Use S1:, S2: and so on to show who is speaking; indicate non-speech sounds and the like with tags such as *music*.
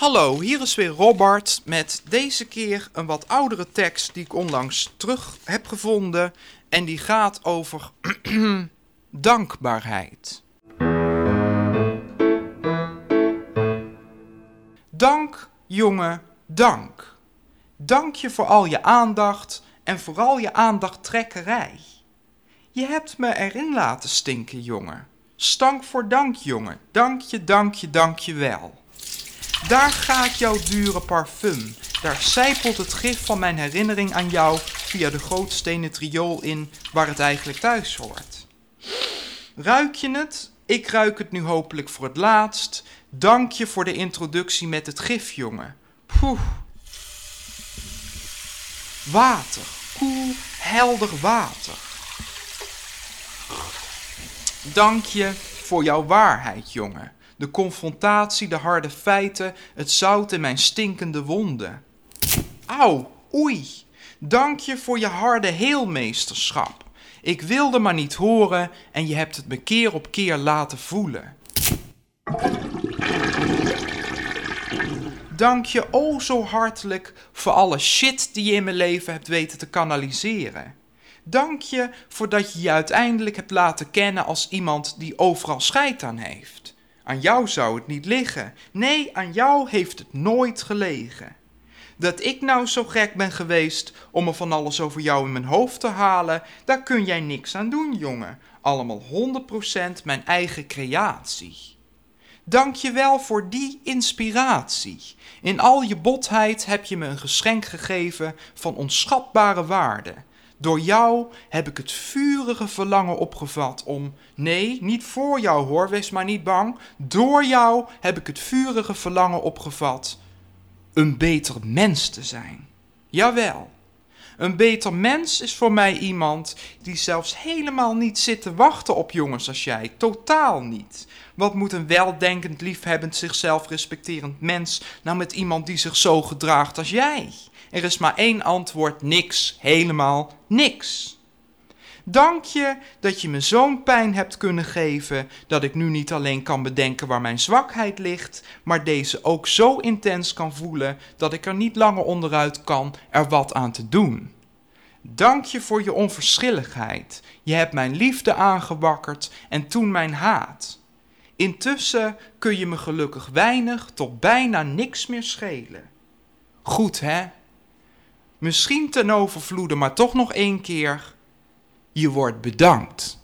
S1: Hallo, hier is weer Robert met deze keer een wat oudere tekst die ik onlangs terug heb gevonden. En die gaat over *clears throat* dankbaarheid. Dank, jongen, dank. Dank je voor al je aandacht en vooral je aandachttrekkerij. Je hebt me erin laten stinken, jongen. Stank voor dank, jongen. Dank je, dank je, dank je wel. Daar gaat jouw dure parfum. Daar zijpelt het gif van mijn herinnering aan jou via de grootstenen triool in waar het eigenlijk thuis hoort. Ruik je het? Ik ruik het nu hopelijk voor het laatst. Dank je voor de introductie met het gif, jongen. Poeh. Water. Koel, helder water. Dank je voor jouw waarheid, jongen. De confrontatie, de harde feiten, het zout in mijn stinkende wonden. Auw, oei. Dank je voor je harde heelmeesterschap. Ik wilde maar niet horen en je hebt het me keer op keer laten voelen. Dank je oh zo hartelijk voor alle shit die je in mijn leven hebt weten te kanaliseren. Dank je voordat je je uiteindelijk hebt laten kennen als iemand die overal scheid aan heeft. Aan jou zou het niet liggen. Nee, aan jou heeft het nooit gelegen. Dat ik nou zo gek ben geweest om er van alles over jou in mijn hoofd te halen, daar kun jij niks aan doen, jongen. Allemaal 100% mijn eigen creatie. Dank je wel voor die inspiratie. In al je botheid heb je me een geschenk gegeven van onschatbare waarde. Door jou heb ik het vurige verlangen opgevat om, nee, niet voor jou hoor, wees maar niet bang. Door jou heb ik het vurige verlangen opgevat een beter mens te zijn. Jawel. Een beter mens is voor mij iemand die zelfs helemaal niet zit te wachten op jongens als jij. Totaal niet. Wat moet een weldenkend, liefhebbend, zichzelf respecterend mens nou met iemand die zich zo gedraagt als jij? Er is maar één antwoord: niks. Helemaal niks. Dank je dat je me zo'n pijn hebt kunnen geven dat ik nu niet alleen kan bedenken waar mijn zwakheid ligt, maar deze ook zo intens kan voelen dat ik er niet langer onderuit kan er wat aan te doen. Dank je voor je onverschilligheid. Je hebt mijn liefde aangewakkerd en toen mijn haat. Intussen kun je me gelukkig weinig tot bijna niks meer schelen. Goed hè? Misschien ten overvloede, maar toch nog één keer. Je wordt bedankt.